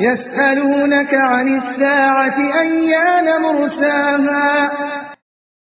يسألونك عن الساعة أيان مرساها